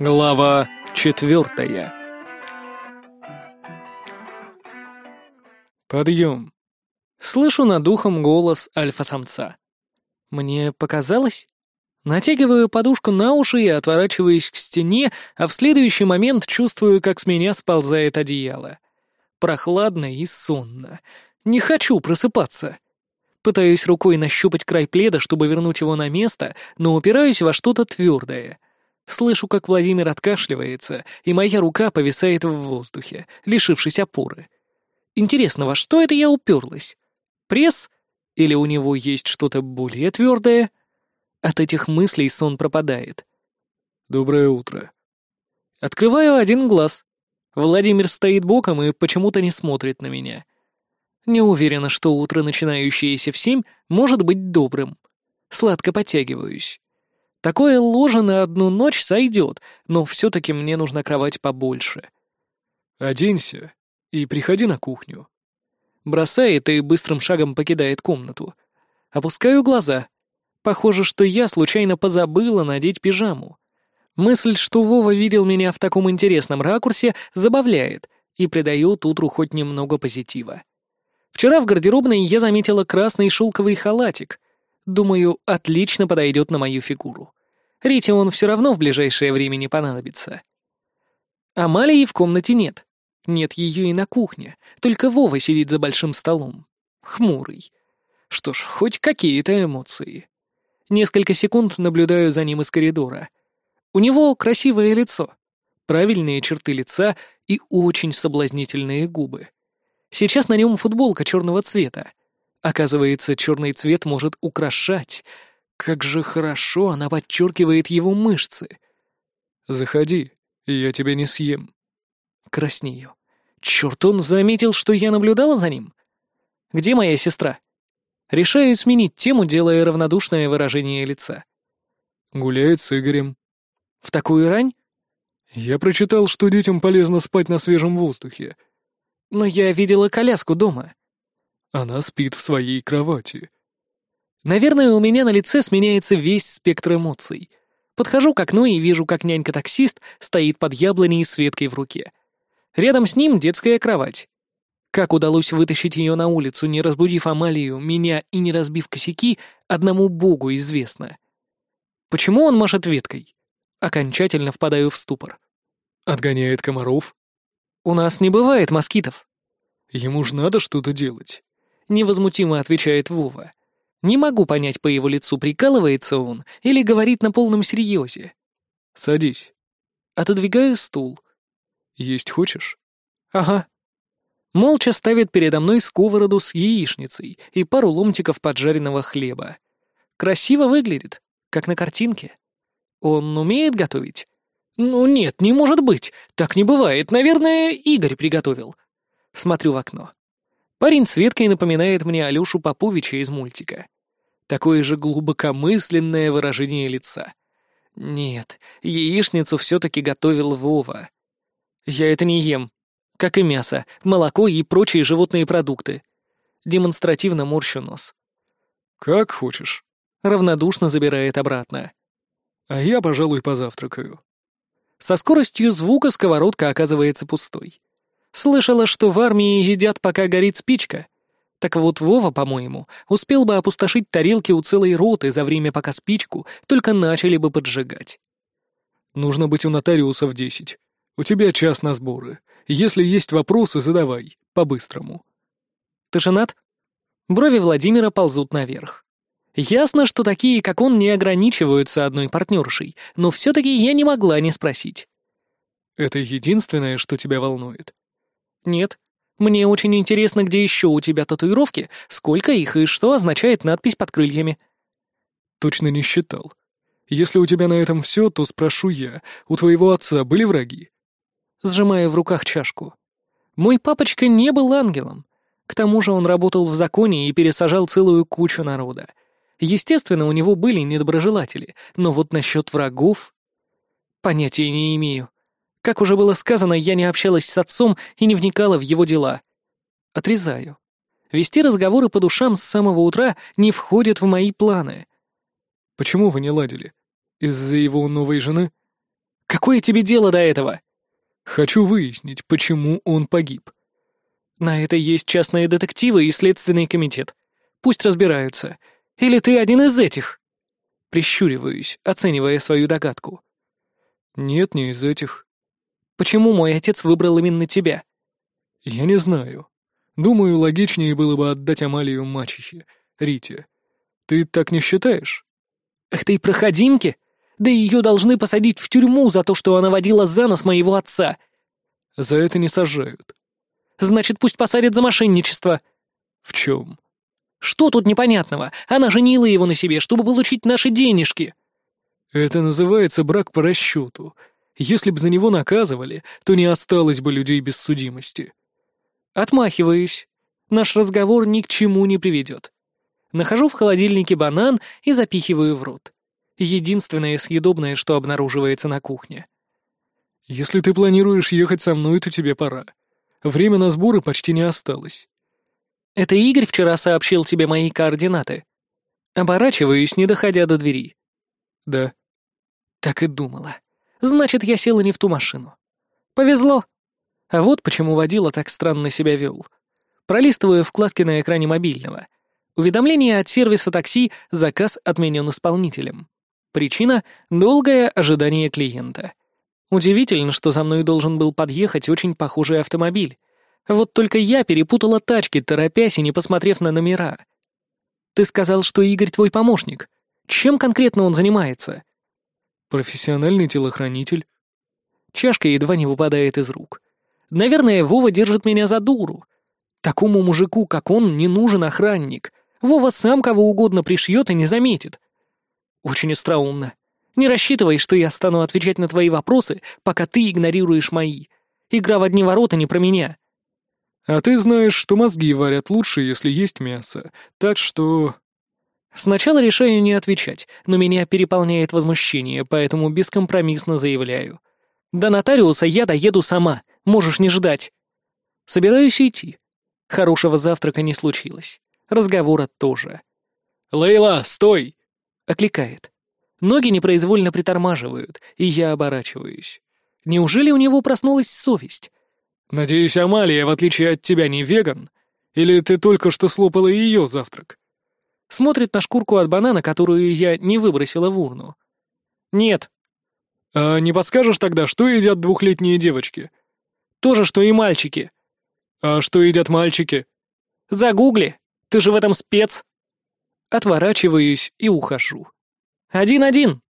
Глава четвертая «Подъем!» Слышу над ухом голос альфа-самца. Мне показалось? Натягиваю подушку на уши и отворачиваюсь к стене, а в следующий момент чувствую, как с меня сползает одеяло. Прохладно и сонно. Не хочу просыпаться. Пытаюсь рукой нащупать край пледа, чтобы вернуть его на место, но упираюсь во что-то твердое. Слышу, как Владимир откашливается, и моя рука повисает в воздухе, лишившись опоры. Интересно, во что это я уперлась? Пресс? Или у него есть что-то более твердое? От этих мыслей сон пропадает. «Доброе утро». Открываю один глаз. Владимир стоит боком и почему-то не смотрит на меня. Не уверена, что утро, начинающееся в семь, может быть добрым. Сладко подтягиваюсь. Такое ложе на одну ночь сойдет, но все-таки мне нужна кровать побольше. «Оденься и приходи на кухню». Бросает и быстрым шагом покидает комнату. Опускаю глаза. Похоже, что я случайно позабыла надеть пижаму. Мысль, что Вова видел меня в таком интересном ракурсе, забавляет и придает утру хоть немного позитива. Вчера в гардеробной я заметила красный шелковый халатик. Думаю, отлично подойдет на мою фигуру. Рите он все равно в ближайшее время не понадобится. Амалии в комнате нет. Нет ее и на кухне. Только Вова сидит за большим столом. Хмурый. Что ж, хоть какие-то эмоции. Несколько секунд наблюдаю за ним из коридора. У него красивое лицо, правильные черты лица и очень соблазнительные губы. Сейчас на нем футболка черного цвета. Оказывается, черный цвет может украшать, как же хорошо она подчеркивает его мышцы. Заходи, я тебя не съем. Краснею. Черт, он заметил, что я наблюдала за ним? Где моя сестра? Решаю сменить тему, делая равнодушное выражение лица. Гуляет с Игорем. В такую рань? Я прочитал, что детям полезно спать на свежем воздухе. Но я видела коляску дома. Она спит в своей кровати. Наверное, у меня на лице сменяется весь спектр эмоций. Подхожу к окну и вижу, как нянька-таксист стоит под яблоней с веткой в руке. Рядом с ним детская кровать. Как удалось вытащить ее на улицу, не разбудив Амалию, меня и не разбив косяки, одному богу известно. Почему он машет веткой? Окончательно впадаю в ступор. Отгоняет комаров. У нас не бывает москитов. Ему ж надо что-то делать. Невозмутимо отвечает Вова. Не могу понять по его лицу, прикалывается он или говорит на полном серьезе. Садись. Отодвигаю стул. Есть хочешь? Ага. Молча ставит передо мной сковороду с яичницей и пару ломтиков поджаренного хлеба. Красиво выглядит, как на картинке. Он умеет готовить? Ну нет, не может быть. Так не бывает. Наверное, Игорь приготовил. Смотрю в окно. Парень с веткой напоминает мне Алёшу Поповича из мультика. Такое же глубокомысленное выражение лица. Нет, яичницу все-таки готовил Вова. Я это не ем. Как и мясо, молоко и прочие животные продукты. Демонстративно морщу нос. «Как хочешь», — равнодушно забирает обратно. «А я, пожалуй, позавтракаю». Со скоростью звука сковородка оказывается пустой. Слышала, что в армии едят, пока горит спичка. Так вот, Вова, по-моему, успел бы опустошить тарелки у целой роты за время, пока спичку только начали бы поджигать. «Нужно быть у нотариуса в десять. У тебя час на сборы. Если есть вопросы, задавай. По-быстрому». «Ты женат?» Брови Владимира ползут наверх. Ясно, что такие, как он, не ограничиваются одной партнершей, но все-таки я не могла не спросить. «Это единственное, что тебя волнует?» «Нет. Мне очень интересно, где еще у тебя татуировки, сколько их и что означает надпись под крыльями». «Точно не считал. Если у тебя на этом все, то спрошу я, у твоего отца были враги?» Сжимая в руках чашку. «Мой папочка не был ангелом. К тому же он работал в законе и пересажал целую кучу народа. Естественно, у него были недоброжелатели, но вот насчет врагов... Понятия не имею. Как уже было сказано, я не общалась с отцом и не вникала в его дела. Отрезаю. Вести разговоры по душам с самого утра не входит в мои планы. Почему вы не ладили? Из-за его новой жены? Какое тебе дело до этого? Хочу выяснить, почему он погиб. На это есть частные детективы и следственный комитет. Пусть разбираются. Или ты один из этих? Прищуриваюсь, оценивая свою догадку. Нет, не из этих. Почему мой отец выбрал именно тебя? Я не знаю. Думаю, логичнее было бы отдать Амалию мачехе, Рите. Ты так не считаешь? Эх ты проходимки! Да ее должны посадить в тюрьму за то, что она водила за нос моего отца. За это не сажают. Значит, пусть посадят за мошенничество. В чем? Что тут непонятного? Она женила его на себе, чтобы получить наши денежки. Это называется брак по расчету. Если бы за него наказывали, то не осталось бы людей без судимости. Отмахиваюсь. Наш разговор ни к чему не приведет. Нахожу в холодильнике банан и запихиваю в рот. Единственное съедобное, что обнаруживается на кухне. Если ты планируешь ехать со мной, то тебе пора. Время на сборы почти не осталось. Это Игорь вчера сообщил тебе мои координаты. Оборачиваюсь, не доходя до двери. Да. Так и думала. Значит, я села не в ту машину. Повезло. А вот почему водила так странно себя вел. Пролистываю вкладки на экране мобильного. Уведомление от сервиса такси «Заказ отменен исполнителем». Причина — долгое ожидание клиента. Удивительно, что за мной должен был подъехать очень похожий автомобиль. Вот только я перепутала тачки, торопясь и не посмотрев на номера. Ты сказал, что Игорь твой помощник. Чем конкретно он занимается? Профессиональный телохранитель. Чашка едва не выпадает из рук. Наверное, Вова держит меня за дуру. Такому мужику, как он, не нужен охранник. Вова сам кого угодно пришьет и не заметит. Очень остроумно. Не рассчитывай, что я стану отвечать на твои вопросы, пока ты игнорируешь мои. Игра в одни ворота не про меня. А ты знаешь, что мозги варят лучше, если есть мясо. Так что... Сначала решаю не отвечать, но меня переполняет возмущение, поэтому бескомпромиссно заявляю. До нотариуса я доеду сама, можешь не ждать. Собираюсь уйти. Хорошего завтрака не случилось. Разговора тоже. «Лейла, стой!» — окликает. Ноги непроизвольно притормаживают, и я оборачиваюсь. Неужели у него проснулась совесть? «Надеюсь, Амалия, в отличие от тебя, не веган? Или ты только что слопала ее завтрак?» Смотрит на шкурку от банана, которую я не выбросила в урну. «Нет». «А не подскажешь тогда, что едят двухлетние девочки?» «То же, что и мальчики». «А что едят мальчики?» «Загугли. Ты же в этом спец». Отворачиваюсь и ухожу. «Один-один!»